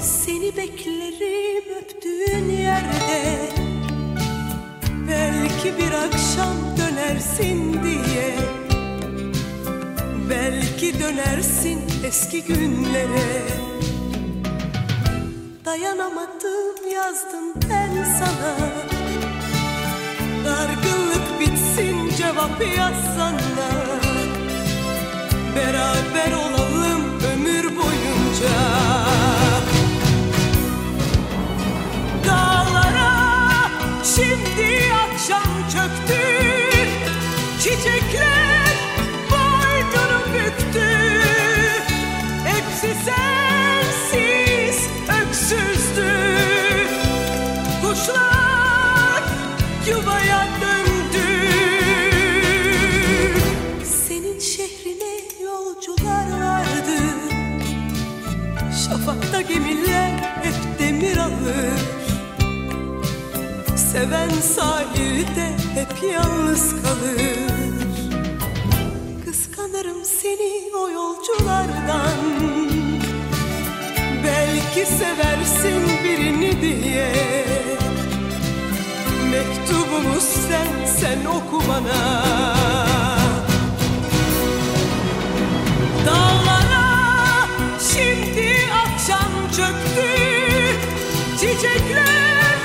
Seni beklerim öptüğün yerde. Belki bir akşam dönersin diye. Belki dönersin eski günlere. Dayanamadım yazdım ben sana cevap yazsana Beraber olalım ömür boyunca. Dağlara şimdi akşam çöktü Çiçekler boynunu büktü. Hepsi sensiz öksüzdü. Kuşlar yuvaya yolcular vardı Şafakta gemiler hep demir alır. Seven sahilde hep yalnız kalır. Kıskanırım seni o yolculardan. Belki seversin birini diye. Mektubumu sen, sen oku bana Çiçekler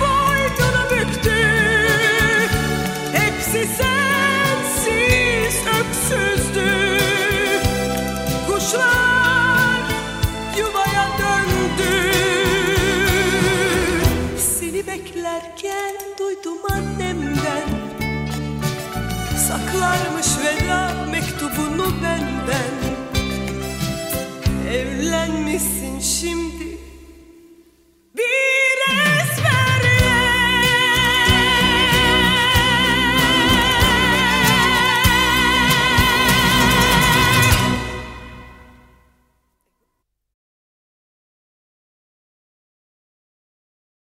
boynunu büktü. Hepsi sensiz öksüzdü. Kuşlar yuvaya döndü. Seni beklerken duydum annemden. Saklarmış veda mektubunu benden. Evlenmişsin şimdi